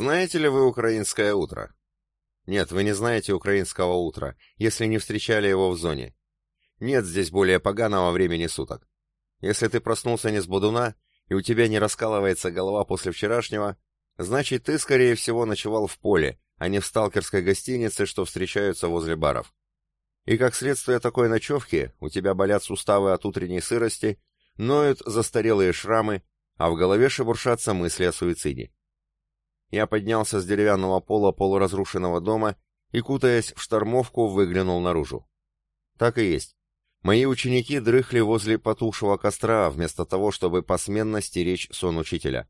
Знаете ли вы украинское утро? Нет, вы не знаете украинского утра, если не встречали его в зоне. Нет здесь более поганого времени суток. Если ты проснулся не с бодуна, и у тебя не раскалывается голова после вчерашнего, значит, ты, скорее всего, ночевал в поле, а не в сталкерской гостинице, что встречаются возле баров. И как следствие такой ночевки, у тебя болят суставы от утренней сырости, ноют застарелые шрамы, а в голове шебуршатся мысли о суициде. Я поднялся с деревянного пола полуразрушенного дома и, кутаясь в штормовку, выглянул наружу. Так и есть. Мои ученики дрыхли возле потухшего костра, вместо того, чтобы посменно стеречь сон учителя.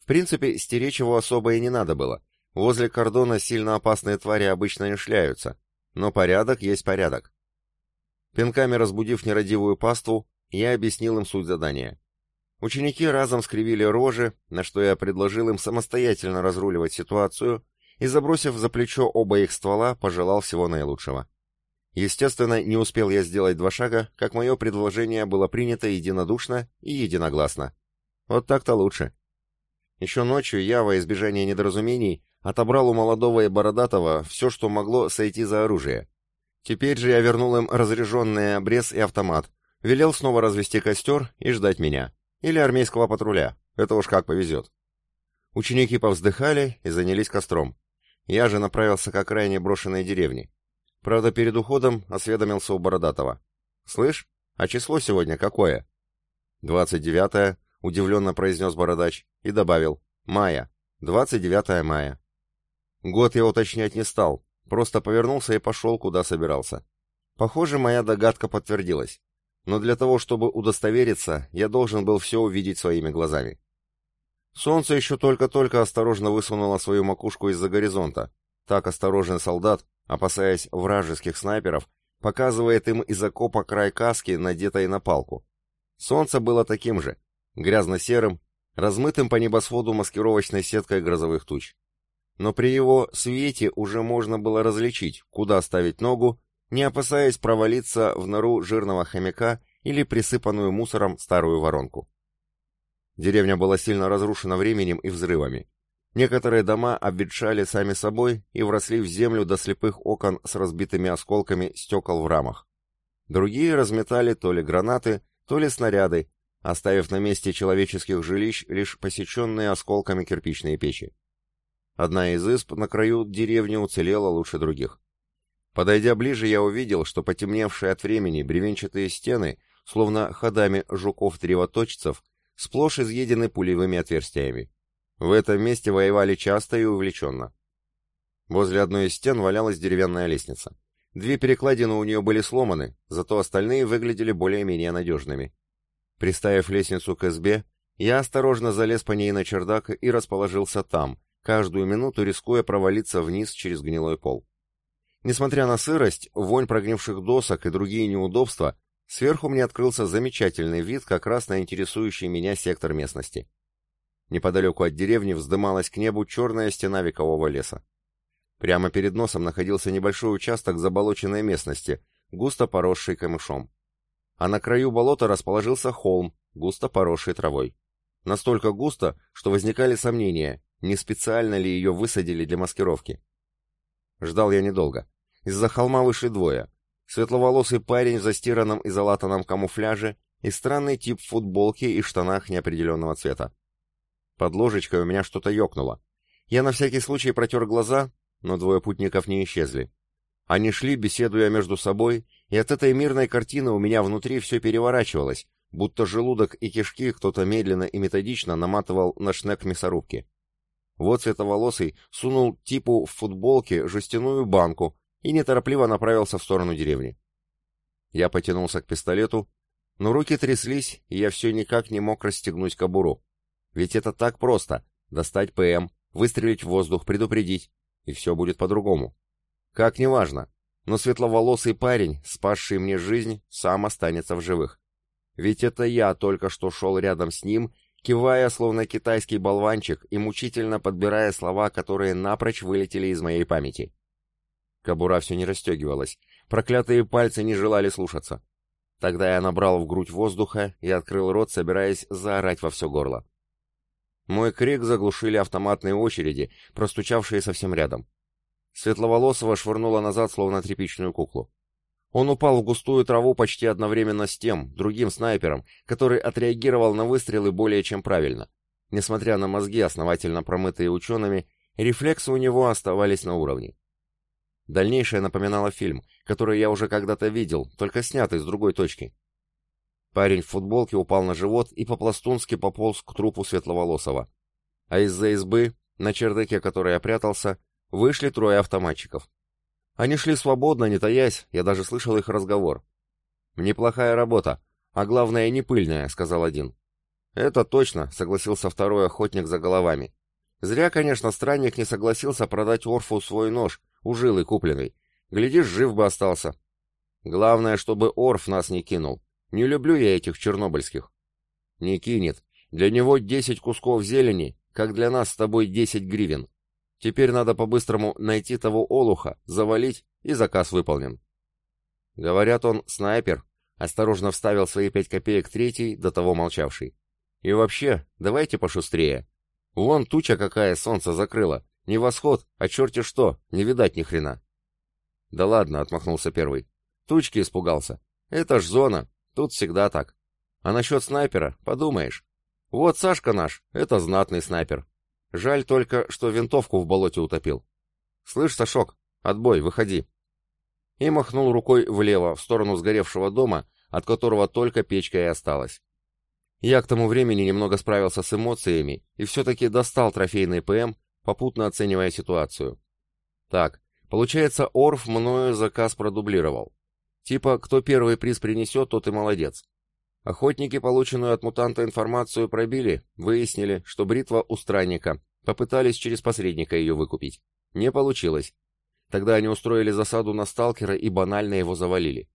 В принципе, стеречь его особо и не надо было. Возле кордона сильно опасные твари обычно не шляются, но порядок есть порядок. Пинками разбудив нерадивую паству, я объяснил им суть задания. Ученики разом скривили рожи, на что я предложил им самостоятельно разруливать ситуацию и, забросив за плечо оба их ствола, пожелал всего наилучшего. Естественно, не успел я сделать два шага, как мое предложение было принято единодушно и единогласно. Вот так-то лучше. Еще ночью я, во избежание недоразумений, отобрал у молодого и бородатого все, что могло сойти за оружие. Теперь же я вернул им разряженный обрез и автомат, велел снова развести костер и ждать меня. Или армейского патруля. Это уж как повезет. Ученики повздыхали и занялись костром. Я же направился к окраине брошенной деревни. Правда, перед уходом осведомился у Бородатого. «Слышь, а число сегодня какое?» «Двадцать девятое», — удивленно произнес Бородач и добавил. «Мая. Двадцать девятое мая». Год я уточнять не стал, просто повернулся и пошел, куда собирался. Похоже, моя догадка подтвердилась но для того, чтобы удостовериться, я должен был все увидеть своими глазами. Солнце еще только-только осторожно высунуло свою макушку из-за горизонта. Так осторожный солдат, опасаясь вражеских снайперов, показывает им из окопа край каски, надетой на палку. Солнце было таким же, грязно-серым, размытым по небосводу маскировочной сеткой грозовых туч. Но при его свете уже можно было различить, куда ставить ногу не опасаясь провалиться в нору жирного хомяка или присыпанную мусором старую воронку. Деревня была сильно разрушена временем и взрывами. Некоторые дома обветшали сами собой и вросли в землю до слепых окон с разбитыми осколками стекол в рамах. Другие разметали то ли гранаты, то ли снаряды, оставив на месте человеческих жилищ лишь посеченные осколками кирпичные печи. Одна из изб на краю деревни уцелела лучше других. Подойдя ближе, я увидел, что потемневшие от времени бревенчатые стены, словно ходами жуков-древоточцев, сплошь изъедены пулевыми отверстиями. В этом месте воевали часто и увлеченно. Возле одной из стен валялась деревянная лестница. Две перекладины у нее были сломаны, зато остальные выглядели более-менее надежными. Приставив лестницу к СБ, я осторожно залез по ней на чердак и расположился там, каждую минуту рискуя провалиться вниз через гнилой пол. Несмотря на сырость, вонь прогнивших досок и другие неудобства, сверху мне открылся замечательный вид как раз на интересующий меня сектор местности. Неподалеку от деревни вздымалась к небу черная стена векового леса. Прямо перед носом находился небольшой участок заболоченной местности, густо поросший камышом. А на краю болота расположился холм, густо поросший травой. Настолько густо, что возникали сомнения, не специально ли ее высадили для маскировки. Ждал я недолго. Из-за холма вышли двое. Светловолосый парень в застиранном и залатанном камуфляже и странный тип футболки и штанах неопределенного цвета. Под ложечкой у меня что-то ёкнуло. Я на всякий случай протер глаза, но двое путников не исчезли. Они шли, беседуя между собой, и от этой мирной картины у меня внутри все переворачивалось, будто желудок и кишки кто-то медленно и методично наматывал на шнек мясорубки. Вот световолосый сунул типу в футболке жестяную банку и неторопливо направился в сторону деревни. Я потянулся к пистолету, но руки тряслись, и я все никак не мог расстегнуть кобуру. Ведь это так просто — достать ПМ, выстрелить в воздух, предупредить, и все будет по-другому. Как неважно, но светловолосый парень, спасший мне жизнь, сам останется в живых. Ведь это я только что шел рядом с ним кивая, словно китайский болванчик, и мучительно подбирая слова, которые напрочь вылетели из моей памяти. Кобура все не расстегивалась, проклятые пальцы не желали слушаться. Тогда я набрал в грудь воздуха и открыл рот, собираясь заорать во все горло. Мой крик заглушили автоматные очереди, простучавшие совсем рядом. Светловолосого швырнуло назад, словно тряпичную куклу. Он упал в густую траву почти одновременно с тем, другим снайпером, который отреагировал на выстрелы более чем правильно. Несмотря на мозги, основательно промытые учеными, рефлексы у него оставались на уровне. Дальнейшее напоминало фильм, который я уже когда-то видел, только снятый с другой точки. Парень в футболке упал на живот и по-пластунски пополз к трупу Светловолосого. А из-за избы, на чердаке которой я прятался, вышли трое автоматчиков. Они шли свободно, не таясь, я даже слышал их разговор. «Неплохая работа, а главное, не пыльная», — сказал один. «Это точно», — согласился второй охотник за головами. «Зря, конечно, странник не согласился продать Орфу свой нож, ужилый купленный. Глядишь, жив бы остался. Главное, чтобы Орф нас не кинул. Не люблю я этих чернобыльских. Не кинет. Для него десять кусков зелени, как для нас с тобой десять гривен. Теперь надо по-быстрому найти того олуха, завалить, и заказ выполнен. Говорят, он снайпер, осторожно вставил свои пять копеек третий, до того молчавший. И вообще, давайте пошустрее. Вон туча какая солнце закрыла. Не восход, а черти что, не видать ни хрена. Да ладно, отмахнулся первый. Тучки испугался. Это ж зона, тут всегда так. А насчет снайпера, подумаешь. Вот Сашка наш, это знатный снайпер. Жаль только, что винтовку в болоте утопил. Слышь, Сашок, отбой, выходи. И махнул рукой влево, в сторону сгоревшего дома, от которого только печка и осталась. Я к тому времени немного справился с эмоциями и все-таки достал трофейный ПМ попутно оценивая ситуацию. Так, получается, Орф мною заказ продублировал. Типа, кто первый приз принесет, тот и молодец. Охотники, полученную от мутанта информацию, пробили, выяснили, что бритва у странника, попытались через посредника ее выкупить. Не получилось. Тогда они устроили засаду на сталкера и банально его завалили.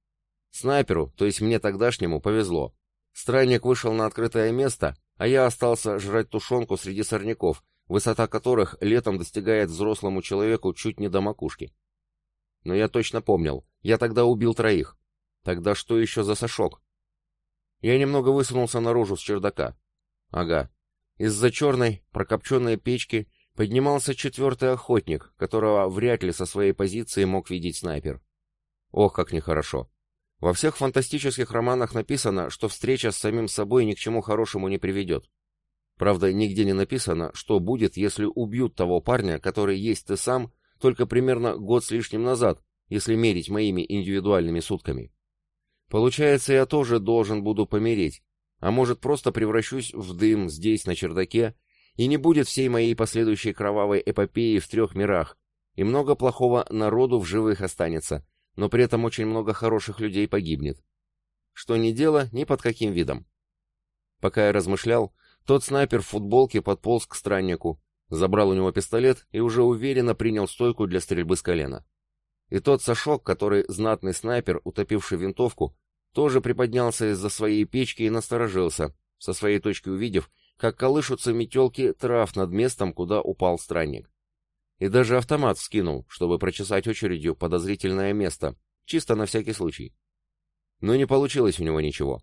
Снайперу, то есть мне тогдашнему, повезло. Странник вышел на открытое место, а я остался жрать тушенку среди сорняков, высота которых летом достигает взрослому человеку чуть не до макушки. Но я точно помнил, я тогда убил троих. Тогда что еще за сошок? Я немного высунулся наружу с чердака. Ага. Из-за черной, прокопченной печки поднимался четвертый охотник, которого вряд ли со своей позиции мог видеть снайпер. Ох, как нехорошо. Во всех фантастических романах написано, что встреча с самим собой ни к чему хорошему не приведет. Правда, нигде не написано, что будет, если убьют того парня, который есть ты сам, только примерно год с лишним назад, если мерить моими индивидуальными сутками. Получается, я тоже должен буду помереть, а может просто превращусь в дым здесь, на чердаке, и не будет всей моей последующей кровавой эпопеи в трех мирах, и много плохого народу в живых останется, но при этом очень много хороших людей погибнет. Что не дело, ни под каким видом. Пока я размышлял, тот снайпер в футболке подполз к страннику, забрал у него пистолет и уже уверенно принял стойку для стрельбы с колена. И тот Сашок, который знатный снайпер, утопивший винтовку, тоже приподнялся из-за своей печки и насторожился, со своей точки увидев, как колышутся метелки трав над местом, куда упал странник. И даже автомат вскинул, чтобы прочесать очередью подозрительное место, чисто на всякий случай. Но не получилось у него ничего.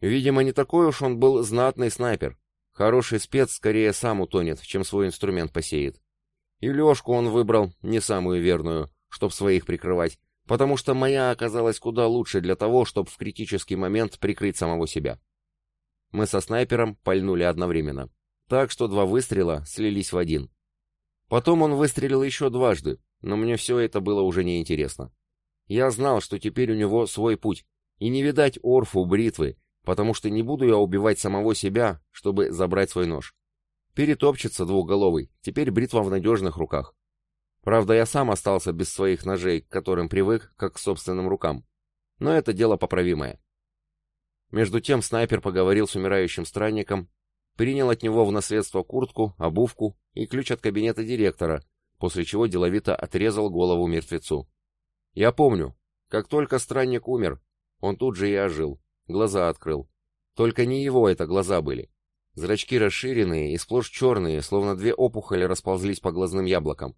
Видимо, не такой уж он был знатный снайпер, Хороший спец скорее сам утонет, чем свой инструмент посеет. И Лешку он выбрал не самую верную, чтоб своих прикрывать, потому что моя оказалась куда лучше для того, чтобы в критический момент прикрыть самого себя. Мы со снайпером пальнули одновременно, так что два выстрела слились в один. Потом он выстрелил еще дважды, но мне все это было уже неинтересно. Я знал, что теперь у него свой путь, и не видать орфу бритвы, потому что не буду я убивать самого себя, чтобы забрать свой нож. Перетопчется двухголовый, теперь бритва в надежных руках. Правда, я сам остался без своих ножей, к которым привык, как к собственным рукам. Но это дело поправимое. Между тем снайпер поговорил с умирающим странником, принял от него в наследство куртку, обувку и ключ от кабинета директора, после чего деловито отрезал голову мертвецу. Я помню, как только странник умер, он тут же и ожил. Глаза открыл. Только не его это глаза были. Зрачки расширенные и сплошь черные, словно две опухоли расползлись по глазным яблокам.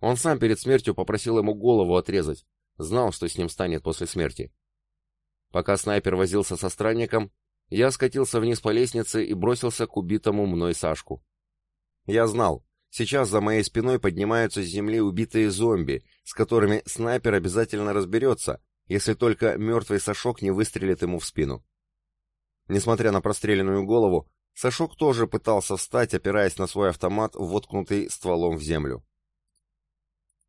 Он сам перед смертью попросил ему голову отрезать. Знал, что с ним станет после смерти. Пока снайпер возился со странником, я скатился вниз по лестнице и бросился к убитому мной Сашку. Я знал, сейчас за моей спиной поднимаются с земли убитые зомби, с которыми снайпер обязательно разберется, если только мертвый Сашок не выстрелит ему в спину. Несмотря на простреленную голову, Сашок тоже пытался встать, опираясь на свой автомат, воткнутый стволом в землю.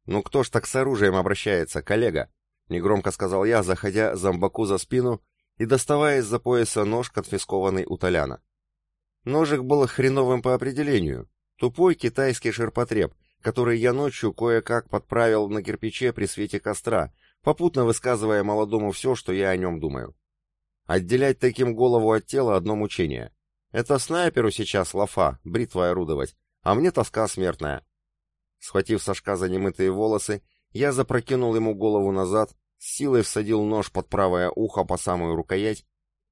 «Ну кто ж так с оружием обращается, коллега?» — негромко сказал я, заходя зомбаку за спину и доставая из-за пояса нож, конфискованный у Толяна. Ножик был хреновым по определению. Тупой китайский ширпотреб, который я ночью кое-как подправил на кирпиче при свете костра, попутно высказывая молодому все, что я о нем думаю. Отделять таким голову от тела одно мучение. Это снайперу сейчас лафа, бритвой орудовать, а мне тоска смертная. Схватив Сашка за немытые волосы, я запрокинул ему голову назад, силой всадил нож под правое ухо по самую рукоять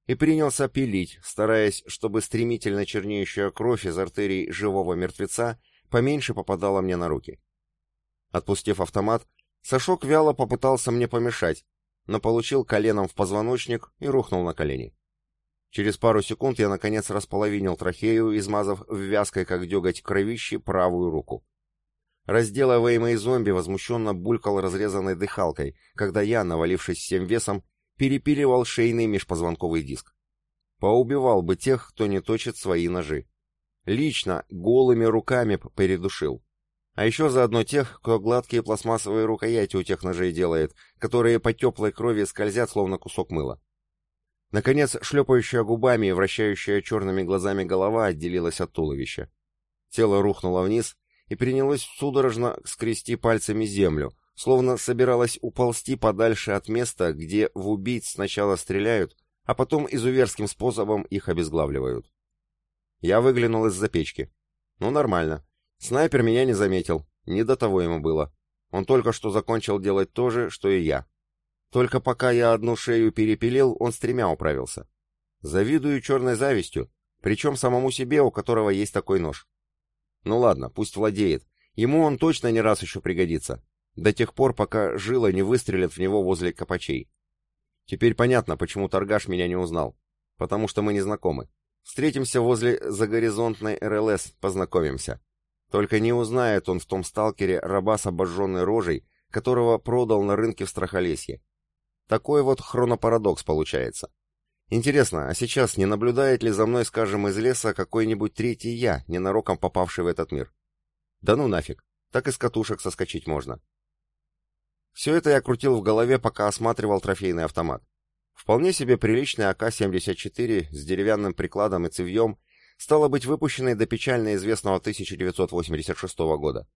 и принялся пилить, стараясь, чтобы стремительно чернеющая кровь из артерий живого мертвеца поменьше попадала мне на руки. Отпустив автомат, Сашок вяло попытался мне помешать, но получил коленом в позвоночник и рухнул на колени. Через пару секунд я, наконец, располовинил трахею, измазав в вязкой, как деготь, кровище правую руку. Разделываемый зомби возмущенно булькал разрезанной дыхалкой, когда я, навалившись всем весом, перепиливал шейный межпозвонковый диск. Поубивал бы тех, кто не точит свои ножи. Лично, голыми руками передушил. А еще заодно тех, кто гладкие пластмассовые рукояти у тех ножей делает, которые по теплой крови скользят, словно кусок мыла. Наконец, шлепающая губами и вращающая черными глазами голова отделилась от туловища. Тело рухнуло вниз и принялось судорожно скрести пальцами землю, словно собиралась уползти подальше от места, где в убийц сначала стреляют, а потом изуверским способом их обезглавливают. Я выглянул из-за печки. Ну, нормально. Снайпер меня не заметил, не до того ему было. Он только что закончил делать то же, что и я. Только пока я одну шею перепилил, он с тремя управился. Завидую черной завистью, причем самому себе, у которого есть такой нож. Ну ладно, пусть владеет. Ему он точно не раз еще пригодится. До тех пор, пока жила не выстрелит в него возле копачей. Теперь понятно, почему торгаш меня не узнал. Потому что мы не знакомы. Встретимся возле загоризонтной РЛС, познакомимся. Только не узнает он в том сталкере раба с обожженной рожей, которого продал на рынке в Страхолесье. Такой вот хронопарадокс получается. Интересно, а сейчас не наблюдает ли за мной, скажем, из леса какой-нибудь третий я, ненароком попавший в этот мир? Да ну нафиг, так и с катушек соскочить можно. Все это я крутил в голове, пока осматривал трофейный автомат. Вполне себе приличный АК-74 с деревянным прикладом и цевьем стало быть выпущенной до печально известного 1986 года.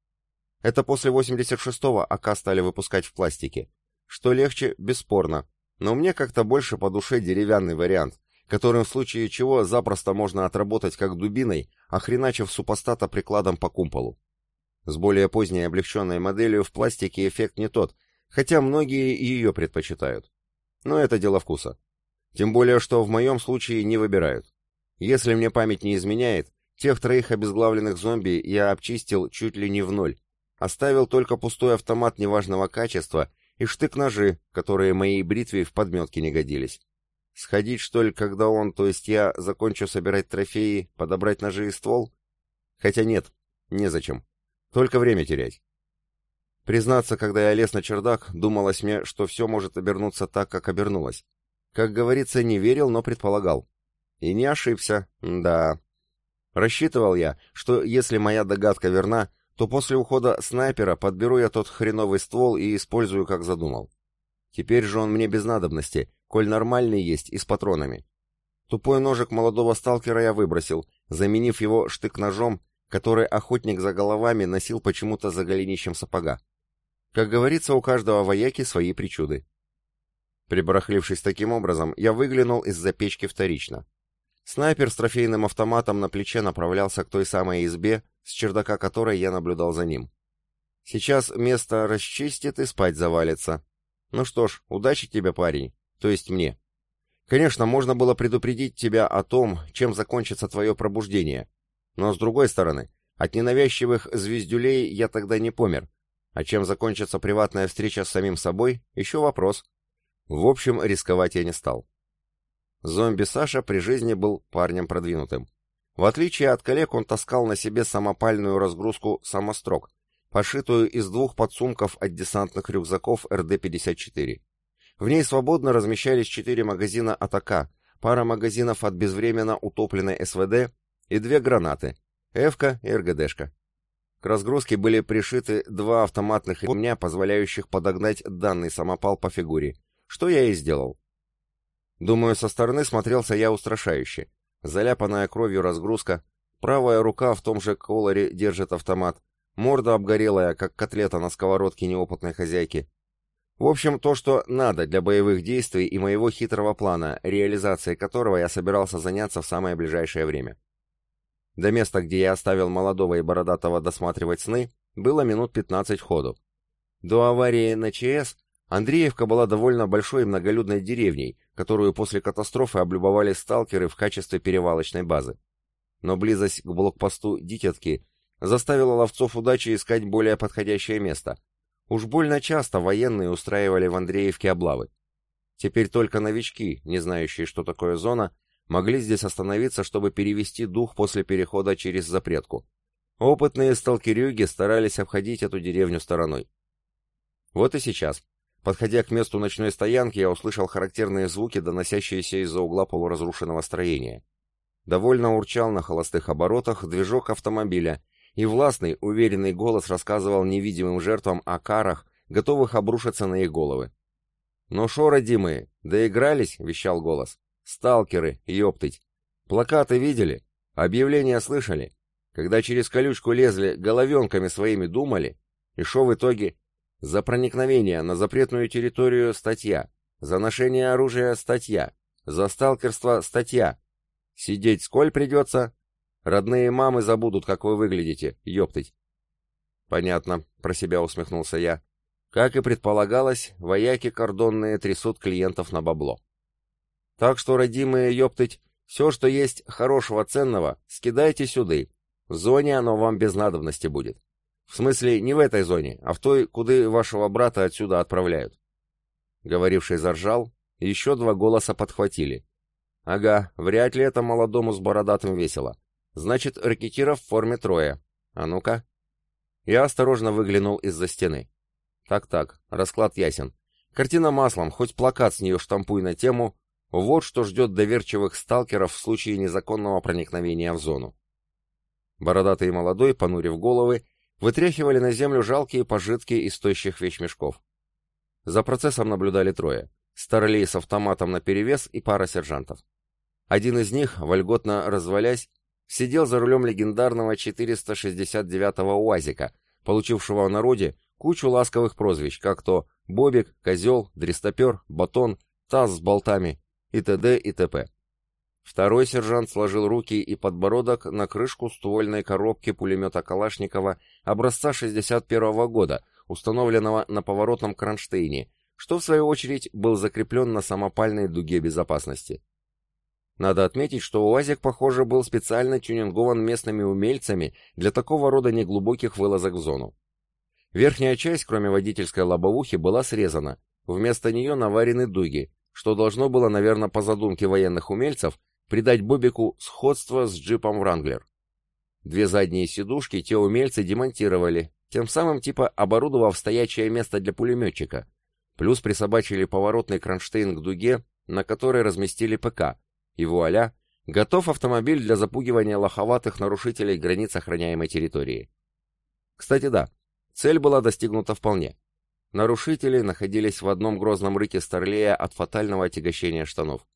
Это после 86-го АК стали выпускать в пластике. Что легче, бесспорно, но мне как-то больше по душе деревянный вариант, которым в случае чего запросто можно отработать как дубиной, охреначив супостата прикладом по кумполу. С более поздней облегченной моделью в пластике эффект не тот, хотя многие ее предпочитают. Но это дело вкуса. Тем более, что в моем случае не выбирают. Если мне память не изменяет, тех троих обезглавленных зомби я обчистил чуть ли не в ноль. Оставил только пустой автомат неважного качества и штык-ножи, которые моей бритве в подметке не годились. Сходить, что ли, когда он, то есть я, закончу собирать трофеи, подобрать ножи и ствол? Хотя нет, незачем. Только время терять. Признаться, когда я лез на чердак, думалось мне, что все может обернуться так, как обернулось. Как говорится, не верил, но предполагал. И не ошибся, да. Рассчитывал я, что если моя догадка верна, то после ухода снайпера подберу я тот хреновый ствол и использую, как задумал. Теперь же он мне без надобности, коль нормальный есть и с патронами. Тупой ножик молодого сталкера я выбросил, заменив его штык-ножом, который охотник за головами носил почему-то за голенищем сапога. Как говорится, у каждого вояки свои причуды. Прибарахлившись таким образом, я выглянул из-за печки вторично. Снайпер с трофейным автоматом на плече направлялся к той самой избе, с чердака которой я наблюдал за ним. Сейчас место расчистит и спать завалится. Ну что ж, удачи тебе, парень, то есть мне. Конечно, можно было предупредить тебя о том, чем закончится твое пробуждение. Но с другой стороны, от ненавязчивых звездюлей я тогда не помер. А чем закончится приватная встреча с самим собой, еще вопрос. В общем, рисковать я не стал. Зомби Саша при жизни был парнем продвинутым. В отличие от коллег, он таскал на себе самопальную разгрузку «Самострок», пошитую из двух подсумков от десантных рюкзаков РД-54. В ней свободно размещались четыре магазина от АК, пара магазинов от безвременно утопленной СВД и две гранаты, Эвка и РГДшка. К разгрузке были пришиты два автоматных ремня, позволяющих подогнать данный самопал по фигуре, что я и сделал. Думаю, со стороны смотрелся я устрашающе. Заляпанная кровью разгрузка, правая рука в том же колоре держит автомат, морда обгорелая, как котлета на сковородке неопытной хозяйки. В общем, то, что надо для боевых действий и моего хитрого плана, реализацией которого я собирался заняться в самое ближайшее время. До места, где я оставил молодого и бородатого досматривать сны, было минут 15 ходу. До аварии на ЧС Андреевка была довольно большой и многолюдной деревней, которую после катастрофы облюбовали сталкеры в качестве перевалочной базы. Но близость к блокпосту Дитятки заставила ловцов удачи искать более подходящее место. Уж больно часто военные устраивали в Андреевке облавы. Теперь только новички, не знающие, что такое зона, могли здесь остановиться, чтобы перевести дух после перехода через запретку. Опытные сталкерюги старались обходить эту деревню стороной. Вот и сейчас. Подходя к месту ночной стоянки, я услышал характерные звуки, доносящиеся из-за угла полуразрушенного строения. Довольно урчал на холостых оборотах движок автомобиля, и властный, уверенный голос рассказывал невидимым жертвам о карах, готовых обрушиться на их головы. «Ну шо, родимые, доигрались?» — вещал голос. Сталкеры, ёптыть. Плакаты видели? Объявления слышали? Когда через колючку лезли, головенками своими думали? И шо в итоге? За проникновение на запретную территорию статья. За ношение оружия статья. За сталкерство статья. Сидеть сколь придется? Родные мамы забудут, как вы выглядите, ёптыть. Понятно, про себя усмехнулся я. Как и предполагалось, вояки кордонные трясут клиентов на бабло. Так что, родимые, ёптыть, все, что есть хорошего, ценного, скидайте сюда. В зоне оно вам без надобности будет. В смысле, не в этой зоне, а в той, куда вашего брата отсюда отправляют. Говоривший заржал, еще два голоса подхватили. Ага, вряд ли это молодому с бородатым весело. Значит, ракетиров в форме трое. А ну-ка. Я осторожно выглянул из-за стены. Так-так, расклад ясен. Картина маслом, хоть плакат с нее штампуй на тему вот что ждет доверчивых сталкеров в случае незаконного проникновения в зону. Бородатый и молодой, понурив головы, вытряхивали на землю жалкие пожитки из тощих вещмешков. За процессом наблюдали трое. Старлей с автоматом наперевес и пара сержантов. Один из них, вольготно развалясь, сидел за рулем легендарного 469-го УАЗика, получившего в народе кучу ласковых прозвищ, как то «Бобик», «Козел», «Дрестопер», «Батон», «Таз с болтами» и т.д. и т.п. Второй сержант сложил руки и подбородок на крышку ствольной коробки пулемета Калашникова образца 61 -го года, установленного на поворотном кронштейне, что в свою очередь был закреплен на самопальной дуге безопасности. Надо отметить, что УАЗик, похоже, был специально тюнингован местными умельцами для такого рода неглубоких вылазок в зону. Верхняя часть, кроме водительской лобовухи, была срезана, вместо нее наварены дуги, что должно было, наверное, по задумке военных умельцев, придать Бобику сходство с джипом Вранглер. Две задние сидушки те умельцы демонтировали, тем самым типа оборудовав стоячее место для пулеметчика, плюс присобачили поворотный кронштейн к дуге, на которой разместили ПК, и вуаля, готов автомобиль для запугивания лоховатых нарушителей границ охраняемой территории. Кстати, да, цель была достигнута вполне. Нарушители находились в одном грозном рыке Старлея от фатального отягощения штанов.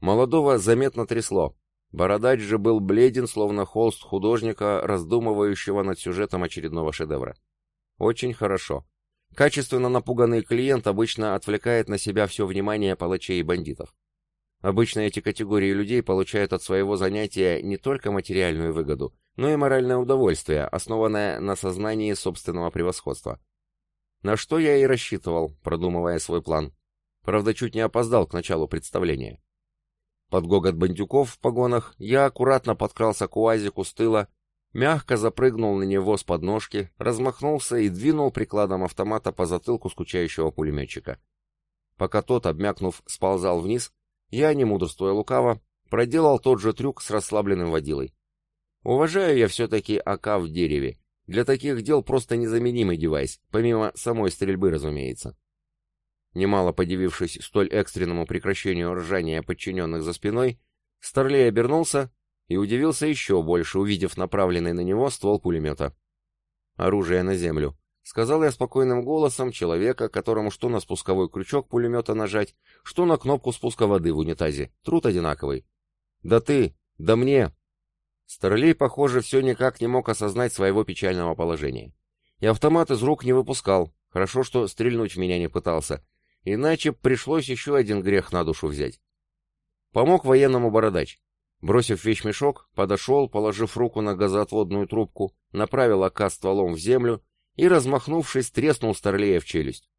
Молодого заметно трясло. Бородач же был бледен, словно холст художника, раздумывающего над сюжетом очередного шедевра. Очень хорошо. Качественно напуганный клиент обычно отвлекает на себя все внимание палачей и бандитов. Обычно эти категории людей получают от своего занятия не только материальную выгоду, но и моральное удовольствие, основанное на сознании собственного превосходства. На что я и рассчитывал, продумывая свой план. Правда, чуть не опоздал к началу представления. Под гогот бандюков в погонах я аккуратно подкрался к уазику с тыла, мягко запрыгнул на него с подножки, размахнулся и двинул прикладом автомата по затылку скучающего пулеметчика. Пока тот, обмякнув, сползал вниз, я, не мудрствуя лукаво, проделал тот же трюк с расслабленным водилой. Уважаю я все-таки АК в дереве. Для таких дел просто незаменимый девайс, помимо самой стрельбы, разумеется. Немало подивившись столь экстренному прекращению ржания подчиненных за спиной, Старлей обернулся и удивился еще больше, увидев направленный на него ствол пулемета. «Оружие на землю», — сказал я спокойным голосом человека, которому что на спусковой крючок пулемета нажать, что на кнопку спуска воды в унитазе. Труд одинаковый. «Да ты! Да мне!» Старлей, похоже, все никак не мог осознать своего печального положения. И автомат из рук не выпускал. Хорошо, что стрельнуть в меня не пытался. Иначе пришлось еще один грех на душу взять. Помог военному бородач. Бросив вещмешок, подошел, положив руку на газоотводную трубку, направил АК стволом в землю и, размахнувшись, треснул Старлея в челюсть.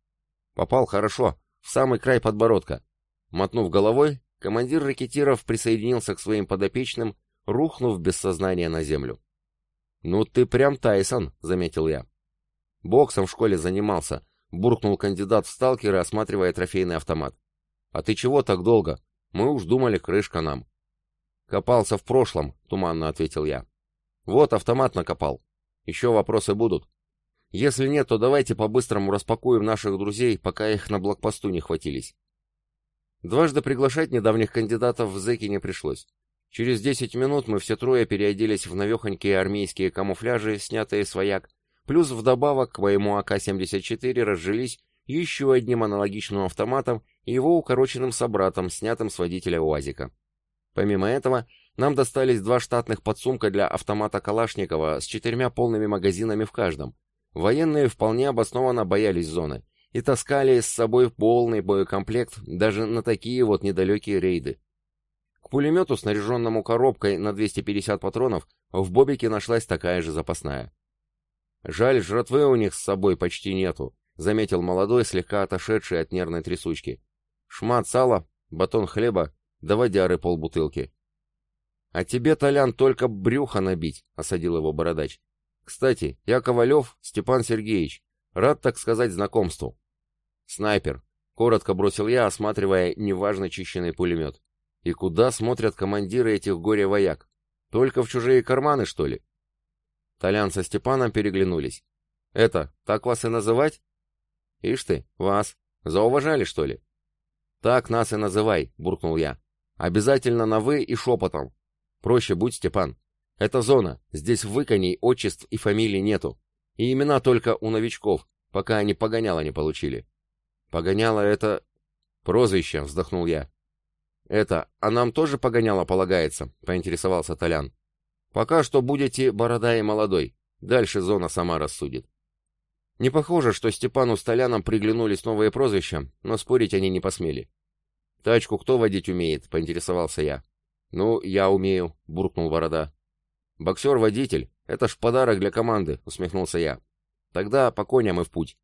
Попал хорошо, в самый край подбородка. Мотнув головой, командир ракетиров присоединился к своим подопечным, рухнув без сознания на землю. «Ну ты прям Тайсон», — заметил я. «Боксом в школе занимался», — буркнул кандидат в сталкеры, осматривая трофейный автомат. «А ты чего так долго? Мы уж думали, крышка нам». «Копался в прошлом», — туманно ответил я. «Вот автомат накопал. Еще вопросы будут?» «Если нет, то давайте по-быстрому распакуем наших друзей, пока их на блокпосту не хватились». Дважды приглашать недавних кандидатов в зэки не пришлось. Через десять минут мы все трое переоделись в навехонькие армейские камуфляжи, снятые с вояк, плюс вдобавок к моему АК-74 разжились еще одним аналогичным автоматом и его укороченным собратом, снятым с водителя УАЗика. Помимо этого, нам достались два штатных подсумка для автомата Калашникова с четырьмя полными магазинами в каждом. Военные вполне обоснованно боялись зоны и таскали с собой полный боекомплект даже на такие вот недалекие рейды. К пулемету, снаряженному коробкой на 250 патронов, в бобике нашлась такая же запасная. «Жаль, жратвы у них с собой почти нету», — заметил молодой, слегка отошедший от нервной трясучки. «Шмат сала, батон хлеба да водяры полбутылки. — А тебе, Толян, только брюхо набить, — осадил его бородач. — Кстати, я Ковалев Степан Сергеевич, рад, так сказать, знакомству. — Снайпер, — коротко бросил я, осматривая неважно чищенный пулемет. — И куда смотрят командиры этих горе-вояк? Только в чужие карманы, что ли? Толян со Степаном переглянулись. — Это, так вас и называть? — Ишь ты, вас. Зауважали, что ли? — Так нас и называй, — буркнул я. Обязательно на «вы» и шепотом. Проще будь, Степан. Это зона, здесь выконей, отчеств и фамилий нету. И имена только у новичков, пока они погоняло не получили. Погоняло это... Прозвище, вздохнул я. Это, а нам тоже погоняло полагается, поинтересовался Толян. Пока что будете борода и молодой. Дальше зона сама рассудит. Не похоже, что Степану с Толяном приглянулись новые прозвища, но спорить они не посмели. «Тачку кто водить умеет?» — поинтересовался я. «Ну, я умею», — буркнул Борода. «Боксер-водитель, это ж подарок для команды», — усмехнулся я. «Тогда по коням и в путь».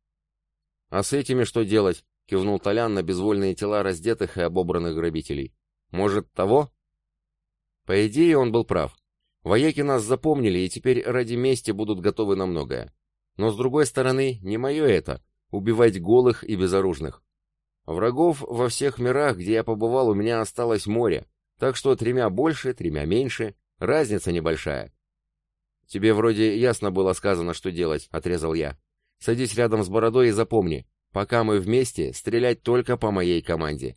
«А с этими что делать?» — кивнул Толян на безвольные тела раздетых и обобранных грабителей. «Может, того?» По идее, он был прав. Вояки нас запомнили и теперь ради мести будут готовы на многое. Но с другой стороны, не мое это — убивать голых и безоружных. Врагов во всех мирах, где я побывал, у меня осталось море, так что тремя больше, тремя меньше, разница небольшая. Тебе вроде ясно было сказано, что делать, отрезал я. Садись рядом с бородой и запомни, пока мы вместе, стрелять только по моей команде.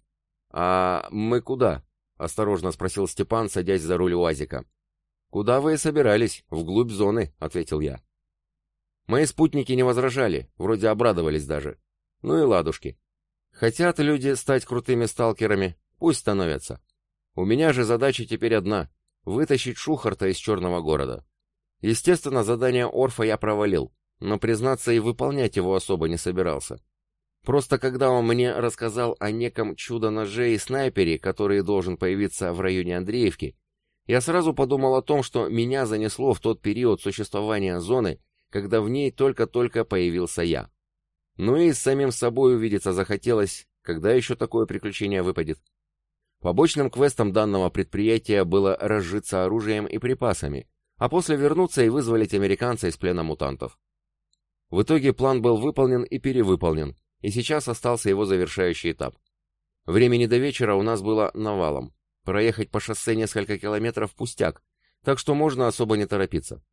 А мы куда? осторожно спросил Степан, садясь за руль УАЗика. Куда вы собирались? Вглубь зоны, ответил я. Мои спутники не возражали, вроде обрадовались даже. Ну и ладушки. Хотят люди стать крутыми сталкерами, пусть становятся. У меня же задача теперь одна — вытащить Шухарта из черного города. Естественно, задание Орфа я провалил, но, признаться, и выполнять его особо не собирался. Просто когда он мне рассказал о неком чудо-ноже и снайпере, который должен появиться в районе Андреевки, я сразу подумал о том, что меня занесло в тот период существования зоны, когда в ней только-только появился я. Ну и с самим собой увидеться захотелось, когда еще такое приключение выпадет. Побочным квестом данного предприятия было разжиться оружием и припасами, а после вернуться и вызволить американца из плена мутантов. В итоге план был выполнен и перевыполнен, и сейчас остался его завершающий этап. Времени до вечера у нас было навалом. Проехать по шоссе несколько километров пустяк, так что можно особо не торопиться.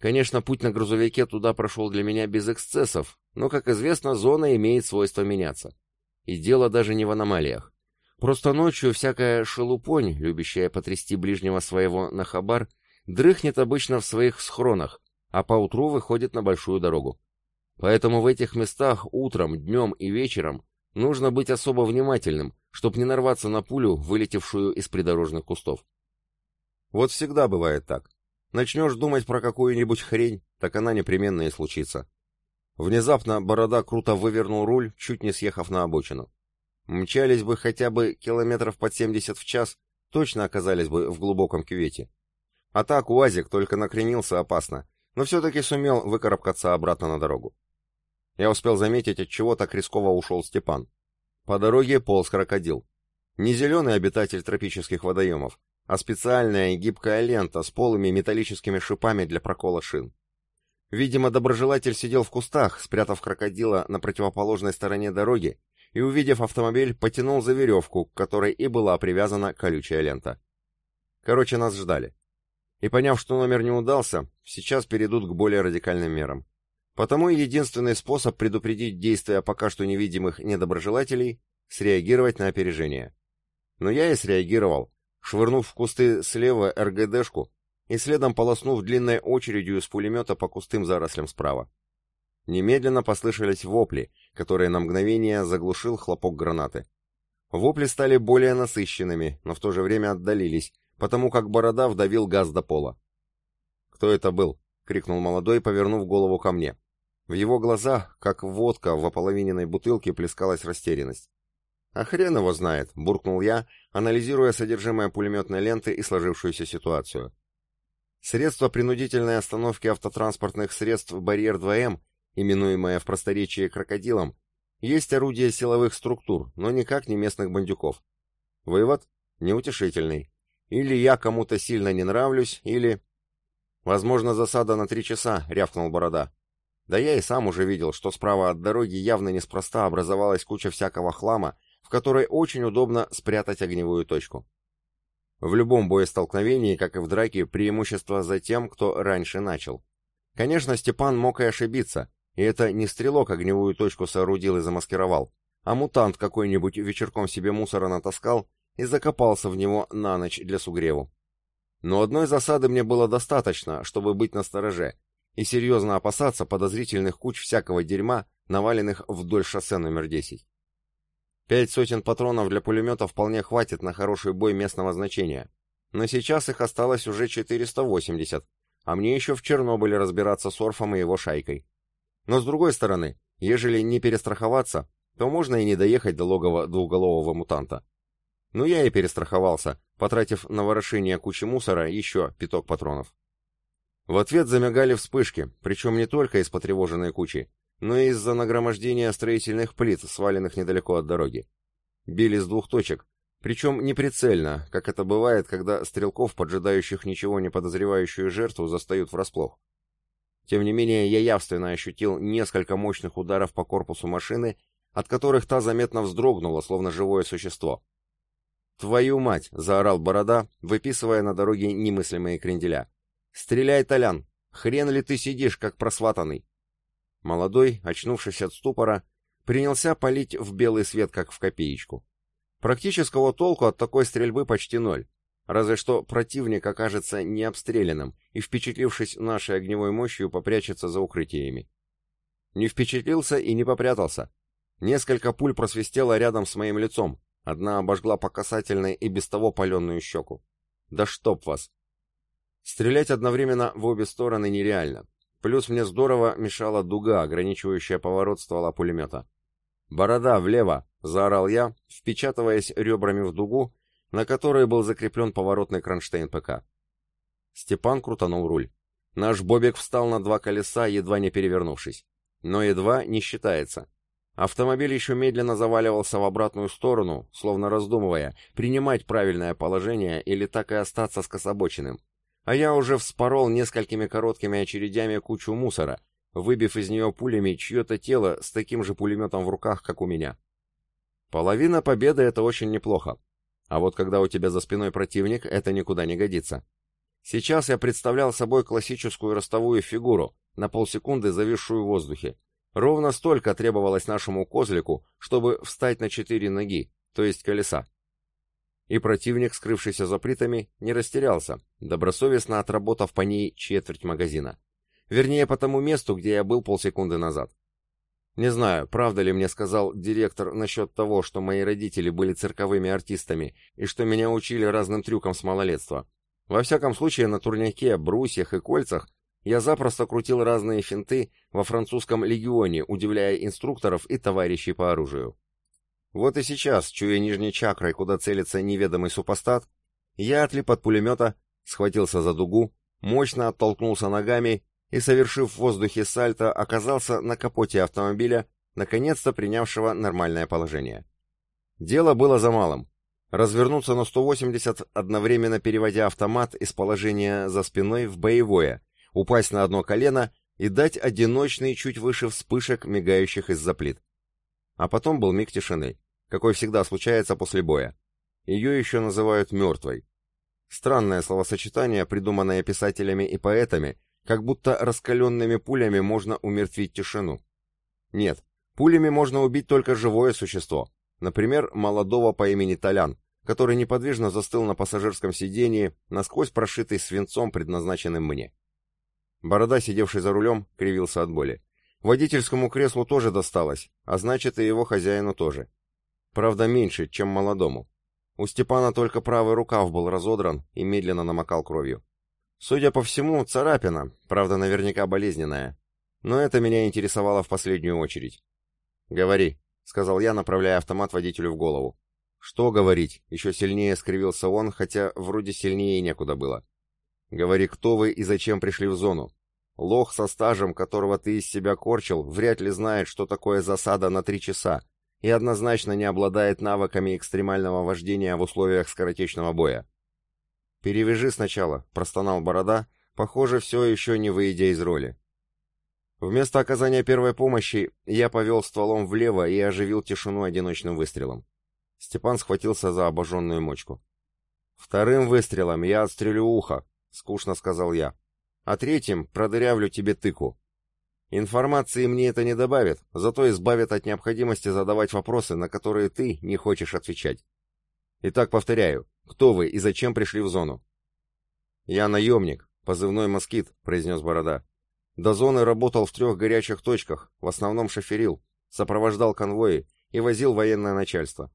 Конечно, путь на грузовике туда прошел для меня без эксцессов, но, как известно, зона имеет свойство меняться. И дело даже не в аномалиях. Просто ночью всякая шелупонь, любящая потрясти ближнего своего на хабар, дрыхнет обычно в своих схронах, а поутру выходит на большую дорогу. Поэтому в этих местах утром, днем и вечером нужно быть особо внимательным, чтобы не нарваться на пулю, вылетевшую из придорожных кустов. Вот всегда бывает так. Начнешь думать про какую-нибудь хрень, так она непременно и случится. Внезапно Борода круто вывернул руль, чуть не съехав на обочину. Мчались бы хотя бы километров под 70 в час, точно оказались бы в глубоком кювете. А так УАЗик только накренился опасно, но все-таки сумел выкарабкаться обратно на дорогу. Я успел заметить, от чего так рисково ушел Степан. По дороге полз крокодил. Не зеленый обитатель тропических водоемов, а специальная гибкая лента с полыми металлическими шипами для прокола шин. Видимо, доброжелатель сидел в кустах, спрятав крокодила на противоположной стороне дороги, и, увидев автомобиль, потянул за веревку, к которой и была привязана колючая лента. Короче, нас ждали. И поняв, что номер не удался, сейчас перейдут к более радикальным мерам. Потому единственный способ предупредить действия пока что невидимых недоброжелателей — среагировать на опережение. Но я и среагировал, швырнув в кусты слева РГДшку и следом полоснув длинной очередью из пулемета по кустым зарослям справа. Немедленно послышались вопли, которые на мгновение заглушил хлопок гранаты. Вопли стали более насыщенными, но в то же время отдалились, потому как Борода вдавил газ до пола. «Кто это был?» — крикнул молодой, повернув голову ко мне. В его глазах, как водка в ополовиненной бутылке, плескалась растерянность. «А хрен его знает», — буркнул я, анализируя содержимое пулеметной ленты и сложившуюся ситуацию. Средство принудительной остановки автотранспортных средств «Барьер-2М», именуемое в просторечии «крокодилом», есть орудие силовых структур, но никак не местных бандюков. Вывод неутешительный. Или я кому-то сильно не нравлюсь, или... «Возможно, засада на три часа», — рявкнул Борода. Да я и сам уже видел, что справа от дороги явно неспроста образовалась куча всякого хлама, в которой очень удобно спрятать огневую точку. В любом боестолкновении, как и в драке, преимущество за тем, кто раньше начал. Конечно, Степан мог и ошибиться, и это не стрелок огневую точку соорудил и замаскировал, а мутант какой-нибудь вечерком себе мусора натаскал и закопался в него на ночь для сугреву. Но одной засады мне было достаточно, чтобы быть настороже и серьезно опасаться подозрительных куч всякого дерьма, наваленных вдоль шоссе номер 10. Пять сотен патронов для пулемета вполне хватит на хороший бой местного значения. Но сейчас их осталось уже 480, а мне еще в Чернобыле разбираться с Орфом и его шайкой. Но с другой стороны, ежели не перестраховаться, то можно и не доехать до логова двуголового мутанта. Ну я и перестраховался, потратив на ворошение кучи мусора еще пяток патронов. В ответ замигали вспышки, причем не только из потревоженной кучи, но и из-за нагромождения строительных плит, сваленных недалеко от дороги. Били с двух точек, причем неприцельно, как это бывает, когда стрелков, поджидающих ничего не подозревающую жертву, застают врасплох. Тем не менее, я явственно ощутил несколько мощных ударов по корпусу машины, от которых та заметно вздрогнула, словно живое существо. «Твою мать!» — заорал Борода, выписывая на дороге немыслимые кренделя. «Стреляй, Толян! Хрен ли ты сидишь, как просватанный!» Молодой, очнувшись от ступора, принялся палить в белый свет, как в копеечку. Практического толку от такой стрельбы почти ноль. Разве что противник окажется необстрелянным и, впечатлившись нашей огневой мощью, попрячется за укрытиями. Не впечатлился и не попрятался. Несколько пуль просвистело рядом с моим лицом, одна обожгла по касательной и без того паленую щеку. Да чтоб вас! Стрелять одновременно в обе стороны нереально. Плюс мне здорово мешала дуга, ограничивающая поворот ствола пулемета. «Борода, влево!» — заорал я, впечатываясь ребрами в дугу, на которой был закреплен поворотный кронштейн ПК. Степан крутанул руль. Наш Бобик встал на два колеса, едва не перевернувшись. Но едва не считается. Автомобиль еще медленно заваливался в обратную сторону, словно раздумывая, принимать правильное положение или так и остаться скособоченным а я уже вспорол несколькими короткими очередями кучу мусора, выбив из нее пулями чье-то тело с таким же пулеметом в руках, как у меня. Половина победы — это очень неплохо. А вот когда у тебя за спиной противник, это никуда не годится. Сейчас я представлял собой классическую ростовую фигуру, на полсекунды зависшую в воздухе. Ровно столько требовалось нашему козлику, чтобы встать на четыре ноги, то есть колеса. И противник, скрывшийся за плитами, не растерялся, добросовестно отработав по ней четверть магазина. Вернее, по тому месту, где я был полсекунды назад. Не знаю, правда ли мне сказал директор насчет того, что мои родители были цирковыми артистами и что меня учили разным трюкам с малолетства. Во всяком случае, на турнике, брусьях и кольцах я запросто крутил разные финты во французском легионе, удивляя инструкторов и товарищей по оружию. Вот и сейчас, чуя нижней чакрой, куда целится неведомый супостат, я отлип от пулемета, схватился за дугу, мощно оттолкнулся ногами и, совершив в воздухе сальто, оказался на капоте автомобиля, наконец-то принявшего нормальное положение. Дело было за малым. Развернуться на 180, одновременно переводя автомат из положения за спиной в боевое, упасть на одно колено и дать одиночный чуть выше вспышек, мигающих из-за плит. А потом был миг тишины, какой всегда случается после боя. Ее еще называют мертвой. Странное словосочетание, придуманное писателями и поэтами, как будто раскаленными пулями можно умертвить тишину. Нет, пулями можно убить только живое существо, например, молодого по имени Толян, который неподвижно застыл на пассажирском сидении, насквозь прошитый свинцом, предназначенным мне. Борода, сидевший за рулем, кривился от боли. Водительскому креслу тоже досталось, а значит и его хозяину тоже. Правда, меньше, чем молодому. У Степана только правый рукав был разодран и медленно намокал кровью. Судя по всему, царапина, правда, наверняка болезненная. Но это меня интересовало в последнюю очередь. «Говори», — сказал я, направляя автомат водителю в голову. «Что говорить?» — еще сильнее скривился он, хотя вроде сильнее некуда было. «Говори, кто вы и зачем пришли в зону. Лох со стажем, которого ты из себя корчил, вряд ли знает, что такое засада на три часа, и однозначно не обладает навыками экстремального вождения в условиях скоротечного боя. «Перевяжи сначала», — простонал Борода, похоже, все еще не выйдя из роли. Вместо оказания первой помощи я повел стволом влево и оживил тишину одиночным выстрелом. Степан схватился за обожженную мочку. «Вторым выстрелом я отстрелю ухо», — скучно сказал я. «А третьим продырявлю тебе тыку. Информации мне это не добавит, зато избавит от необходимости задавать вопросы, на которые ты не хочешь отвечать. Итак, повторяю, кто вы и зачем пришли в зону?» «Я наемник, позывной «Москит», — произнес Борода. До зоны работал в трех горячих точках, в основном шоферил, сопровождал конвои и возил военное начальство.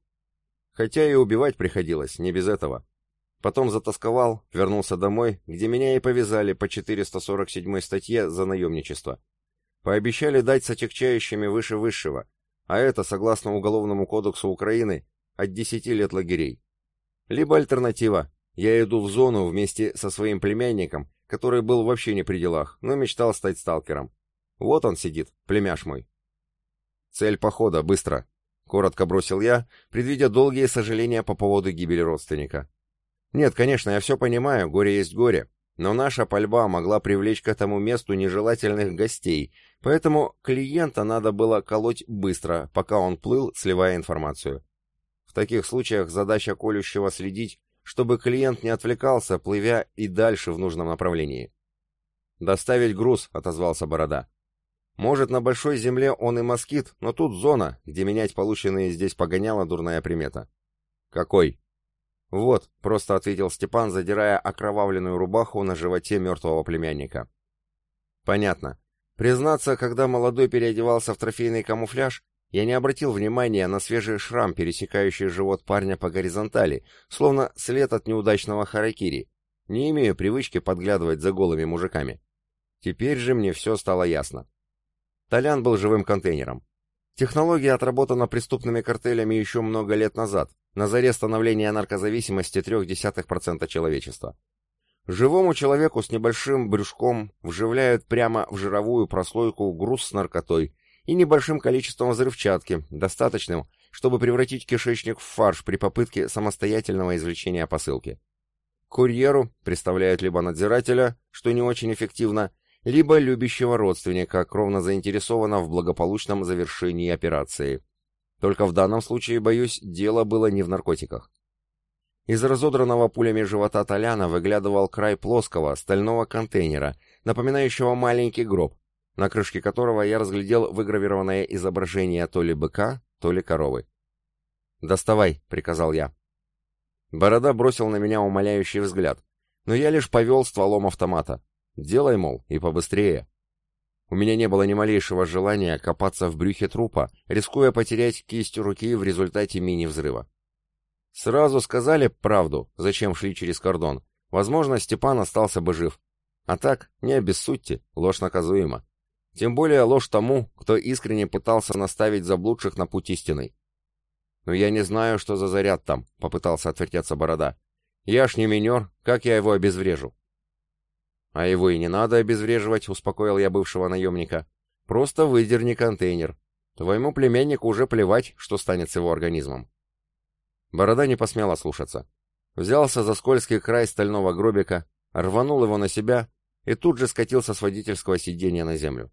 Хотя и убивать приходилось, не без этого. Потом затасковал, вернулся домой, где меня и повязали по 447 статье за наемничество. Пообещали дать с отягчающими выше высшего, а это, согласно Уголовному кодексу Украины, от 10 лет лагерей. Либо альтернатива. Я иду в зону вместе со своим племянником, который был вообще не при делах, но мечтал стать сталкером. Вот он сидит, племяш мой. Цель похода, быстро. Коротко бросил я, предвидя долгие сожаления по поводу гибели родственника. Нет, конечно, я все понимаю, горе есть горе, но наша пальба могла привлечь к этому месту нежелательных гостей, поэтому клиента надо было колоть быстро, пока он плыл, сливая информацию. В таких случаях задача колющего следить, чтобы клиент не отвлекался, плывя и дальше в нужном направлении. «Доставить груз», — отозвался Борода. «Может, на большой земле он и москит, но тут зона, где менять полученные здесь погоняла дурная примета». «Какой?» «Вот», — просто ответил Степан, задирая окровавленную рубаху на животе мертвого племянника. «Понятно. Признаться, когда молодой переодевался в трофейный камуфляж, я не обратил внимания на свежий шрам, пересекающий живот парня по горизонтали, словно след от неудачного харакири. Не имею привычки подглядывать за голыми мужиками. Теперь же мне все стало ясно. Толян был живым контейнером. Технология отработана преступными картелями еще много лет назад, на заре становления наркозависимости 0,3% человечества. Живому человеку с небольшим брюшком вживляют прямо в жировую прослойку груз с наркотой, и небольшим количеством взрывчатки, достаточным, чтобы превратить кишечник в фарш при попытке самостоятельного извлечения посылки. Курьеру представляют либо надзирателя, что не очень эффективно, либо любящего родственника, кровно заинтересована в благополучном завершении операции. Только в данном случае, боюсь, дело было не в наркотиках. Из разодранного пулями живота Толяна выглядывал край плоского, стального контейнера, напоминающего маленький гроб, на крышке которого я разглядел выгравированное изображение то ли быка, то ли коровы. «Доставай», — приказал я. Борода бросил на меня умоляющий взгляд, но я лишь повел стволом автомата. «Делай, мол, и побыстрее». У меня не было ни малейшего желания копаться в брюхе трупа, рискуя потерять кисть руки в результате мини-взрыва. Сразу сказали правду, зачем шли через кордон. Возможно, Степан остался бы жив. А так, не обессудьте, ложь наказуема. Тем более ложь тому, кто искренне пытался наставить заблудших на путь истинный. «Но я не знаю, что за заряд там», — попытался отвертеться Борода. «Я ж не минер, как я его обезврежу?» «А его и не надо обезвреживать», — успокоил я бывшего наемника. «Просто выдерни контейнер. Твоему племяннику уже плевать, что станет с его организмом». Борода не посмел ослушаться. Взялся за скользкий край стального гробика, рванул его на себя и тут же скатился с водительского сиденья на землю.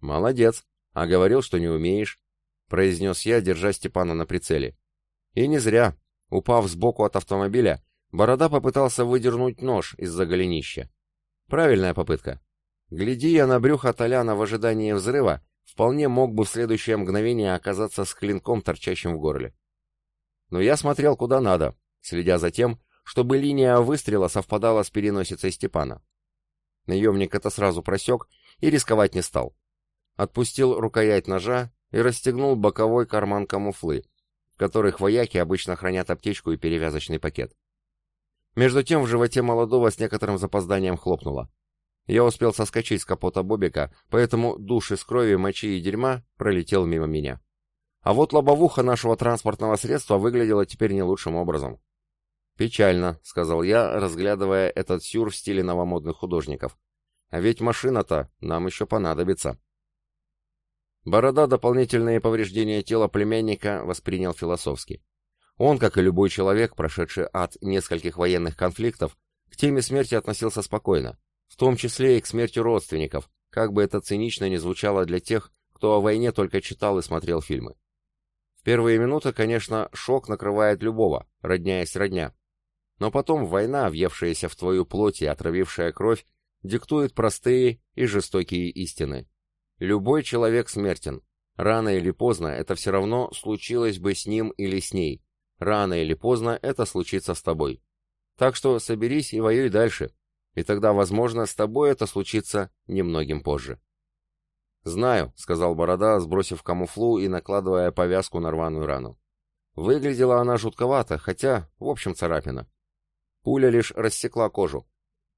«Молодец, а говорил, что не умеешь», — произнес я, держа Степана на прицеле. И не зря. Упав сбоку от автомобиля, Борода попытался выдернуть нож из-за голенища. Правильная попытка. Гляди я на брюхо Толяна в ожидании взрыва, вполне мог бы в следующее мгновение оказаться с клинком, торчащим в горле. Но я смотрел куда надо, следя за тем, чтобы линия выстрела совпадала с переносицей Степана. Наемник это сразу просек и рисковать не стал отпустил рукоять ножа и расстегнул боковой карман камуфлы, в которых вояки обычно хранят аптечку и перевязочный пакет. Между тем в животе молодого с некоторым запозданием хлопнуло. Я успел соскочить с капота Бобика, поэтому душ из крови, мочи и дерьма пролетел мимо меня. А вот лобовуха нашего транспортного средства выглядела теперь не лучшим образом. «Печально», — сказал я, разглядывая этот сюр в стиле новомодных художников. «А ведь машина-то нам еще понадобится». Борода дополнительные повреждения тела племянника воспринял философски. Он, как и любой человек, прошедший ад нескольких военных конфликтов, к теме смерти относился спокойно, в том числе и к смерти родственников, как бы это цинично ни звучало для тех, кто о войне только читал и смотрел фильмы. Первые минуты, конечно, шок накрывает любого, родня есть родня. Но потом война, въевшаяся в твою плоть и отравившая кровь, диктует простые и жестокие истины. Любой человек смертен. Рано или поздно это все равно случилось бы с ним или с ней. Рано или поздно это случится с тобой. Так что соберись и воюй дальше. И тогда, возможно, с тобой это случится немногим позже. «Знаю», — сказал Борода, сбросив камуфлу и накладывая повязку на рваную рану. Выглядела она жутковато, хотя, в общем, царапина. Пуля лишь рассекла кожу.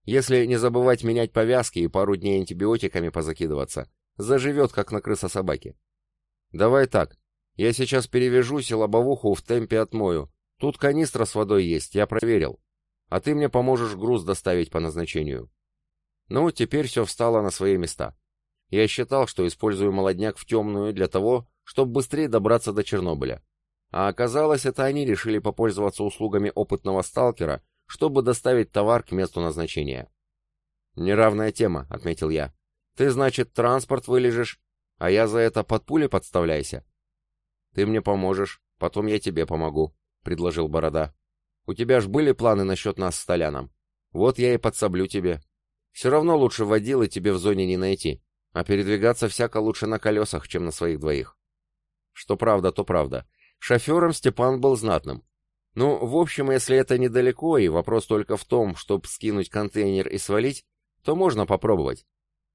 Если не забывать менять повязки и пару дней антибиотиками позакидываться, Заживет, как на крыса собаки. Давай так. Я сейчас перевяжусь и лобовуху в темпе отмою. Тут канистра с водой есть, я проверил. А ты мне поможешь груз доставить по назначению. Ну, теперь все встало на свои места. Я считал, что использую молодняк в темную для того, чтобы быстрее добраться до Чернобыля. А оказалось, это они решили попользоваться услугами опытного сталкера, чтобы доставить товар к месту назначения. «Неравная тема», — отметил я. Ты, значит, транспорт вылежешь, а я за это под пули подставляйся. Ты мне поможешь, потом я тебе помогу, — предложил Борода. У тебя ж были планы насчет нас с Толяном. Вот я и подсоблю тебе. Все равно лучше водилы тебе в зоне не найти, а передвигаться всяко лучше на колесах, чем на своих двоих. Что правда, то правда. Шофером Степан был знатным. Ну, в общем, если это недалеко, и вопрос только в том, чтобы скинуть контейнер и свалить, то можно попробовать.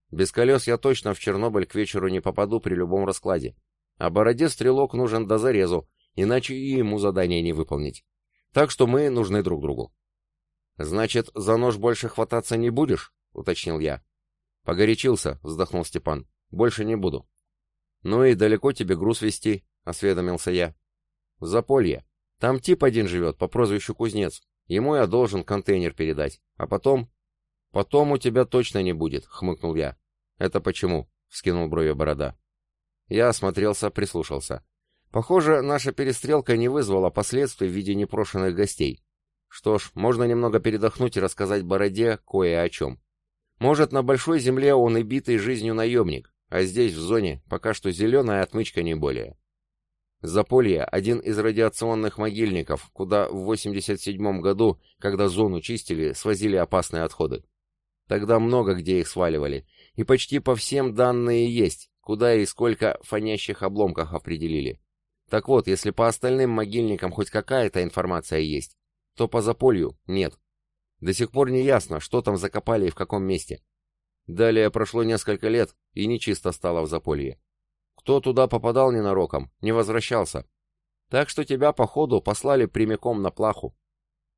Без колес я точно в Чернобыль к вечеру не попаду при любом раскладе. А бороде стрелок нужен до зарезу, иначе и ему задание не выполнить. Так что мы нужны друг другу. «Значит, за нож больше хвататься не будешь?» — уточнил я. «Погорячился», — вздохнул Степан. «Больше не буду». «Ну и далеко тебе груз везти?» — осведомился я. «В Заполье. Там тип один живет, по прозвищу Кузнец. Ему я должен контейнер передать. А потом...» «Потом у тебя точно не будет», — хмыкнул я. «Это почему?» — вскинул брови борода. Я осмотрелся, прислушался. Похоже, наша перестрелка не вызвала последствий в виде непрошенных гостей. Что ж, можно немного передохнуть и рассказать Бороде кое о чем. Может, на большой земле он и битый жизнью наемник, а здесь, в зоне, пока что зеленая отмычка не более. Заполье – один из радиационных могильников, куда в 87 году, когда зону чистили, свозили опасные отходы. Тогда много где их сваливали, и почти по всем данные есть, куда и сколько фонящих обломков определили. Так вот, если по остальным могильникам хоть какая-то информация есть, то по Заполью нет. До сих пор не ясно, что там закопали и в каком месте. Далее прошло несколько лет, и нечисто стало в Заполье. Кто туда попадал ненароком, не возвращался. Так что тебя, походу, послали прямиком на плаху.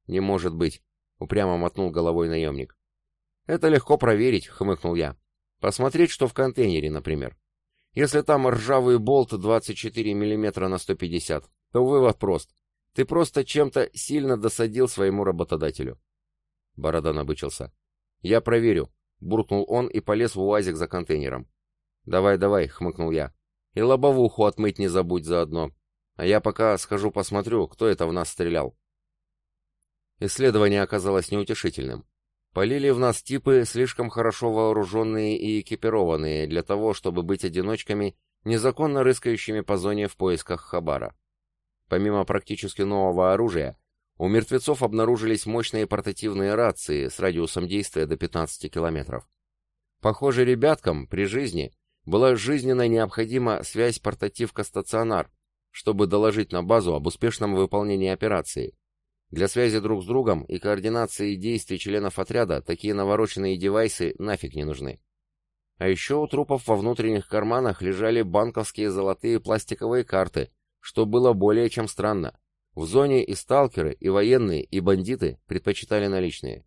Не может быть, упрямо мотнул головой наемник. Это легко проверить, хмыкнул я. Посмотреть, что в контейнере, например. Если там ржавый болт 24 мм на 150, то вывод прост. Ты просто чем-то сильно досадил своему работодателю. Борода набычился. «Я проверю», — буркнул он и полез в уазик за контейнером. «Давай, давай», — хмыкнул я. «И лобовуху отмыть не забудь заодно. А я пока схожу посмотрю, кто это в нас стрелял». Исследование оказалось неутешительным. Полили в нас типы, слишком хорошо вооруженные и экипированные для того, чтобы быть одиночками, незаконно рыскающими по зоне в поисках хабара. Помимо практически нового оружия, у мертвецов обнаружились мощные портативные рации с радиусом действия до 15 километров. Похоже, ребяткам при жизни была жизненно необходима связь портативка-стационар, чтобы доложить на базу об успешном выполнении операции, для связи друг с другом и координации действий членов отряда такие навороченные девайсы нафиг не нужны. А еще у трупов во внутренних карманах лежали банковские золотые пластиковые карты, что было более чем странно. В зоне и сталкеры, и военные, и бандиты предпочитали наличные.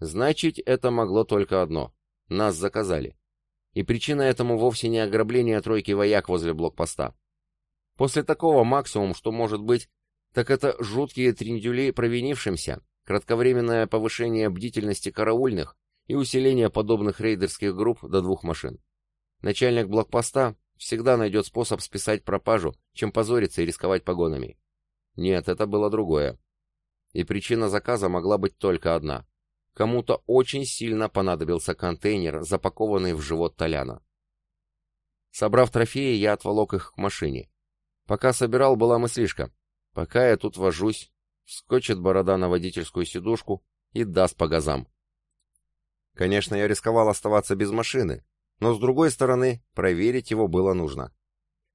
Значит, это могло только одно. Нас заказали. И причина этому вовсе не ограбление тройки вояк возле блокпоста. После такого максимум, что может быть, так это жуткие триндюли провинившимся, кратковременное повышение бдительности караульных и усиление подобных рейдерских групп до двух машин. Начальник блокпоста всегда найдет способ списать пропажу, чем позориться и рисковать погонами. Нет, это было другое. И причина заказа могла быть только одна. Кому-то очень сильно понадобился контейнер, запакованный в живот Толяна. Собрав трофеи, я отволок их к машине. Пока собирал, была мыслишка. Пока я тут вожусь, вскочит борода на водительскую сидушку и даст по газам. Конечно, я рисковал оставаться без машины, но с другой стороны, проверить его было нужно.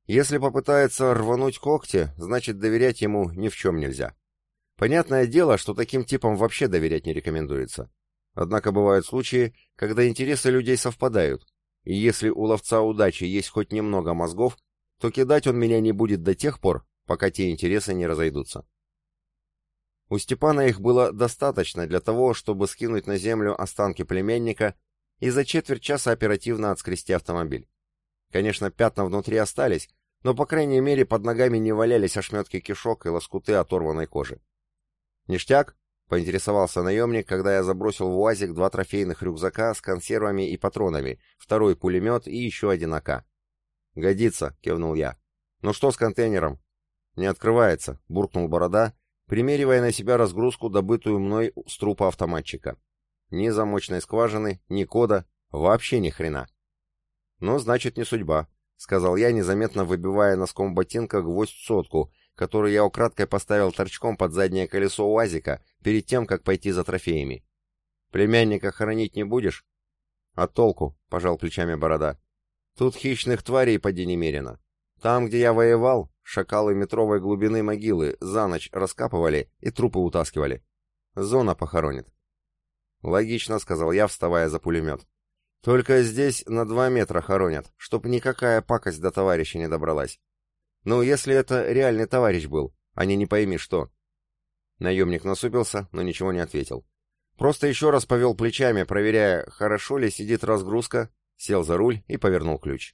Если попытается рвануть когти, значит доверять ему ни в чем нельзя. Понятное дело, что таким типам вообще доверять не рекомендуется. Однако бывают случаи, когда интересы людей совпадают, и если у ловца удачи есть хоть немного мозгов, то кидать он меня не будет до тех пор, пока те интересы не разойдутся. У Степана их было достаточно для того, чтобы скинуть на землю останки племянника и за четверть часа оперативно отскрести автомобиль. Конечно, пятна внутри остались, но, по крайней мере, под ногами не валялись ошметки кишок и лоскуты оторванной кожи. «Ништяк?» — поинтересовался наемник, когда я забросил в УАЗик два трофейных рюкзака с консервами и патронами, второй пулемет и еще один АК. «Годится», — кивнул я. «Ну что с контейнером? «Не открывается», — буркнул Борода, примеривая на себя разгрузку, добытую мной с трупа автоматчика. Ни замочной скважины, ни кода, вообще ни хрена. «Ну, значит, не судьба», — сказал я, незаметно выбивая носком ботинка гвоздь сотку, который я украдкой поставил торчком под заднее колесо УАЗика перед тем, как пойти за трофеями. «Племянника хоронить не будешь?» «А толку?» — пожал плечами Борода. «Тут хищных тварей поди немерено. Там, где я воевал, Шакалы метровой глубины могилы за ночь раскапывали и трупы утаскивали. Зона похоронит. Логично, сказал я, вставая за пулемет. Только здесь на два метра хоронят, чтоб никакая пакость до товарища не добралась. Ну, если это реальный товарищ был, а не не пойми что. Наемник насупился, но ничего не ответил. Просто еще раз повел плечами, проверяя, хорошо ли сидит разгрузка, сел за руль и повернул ключ.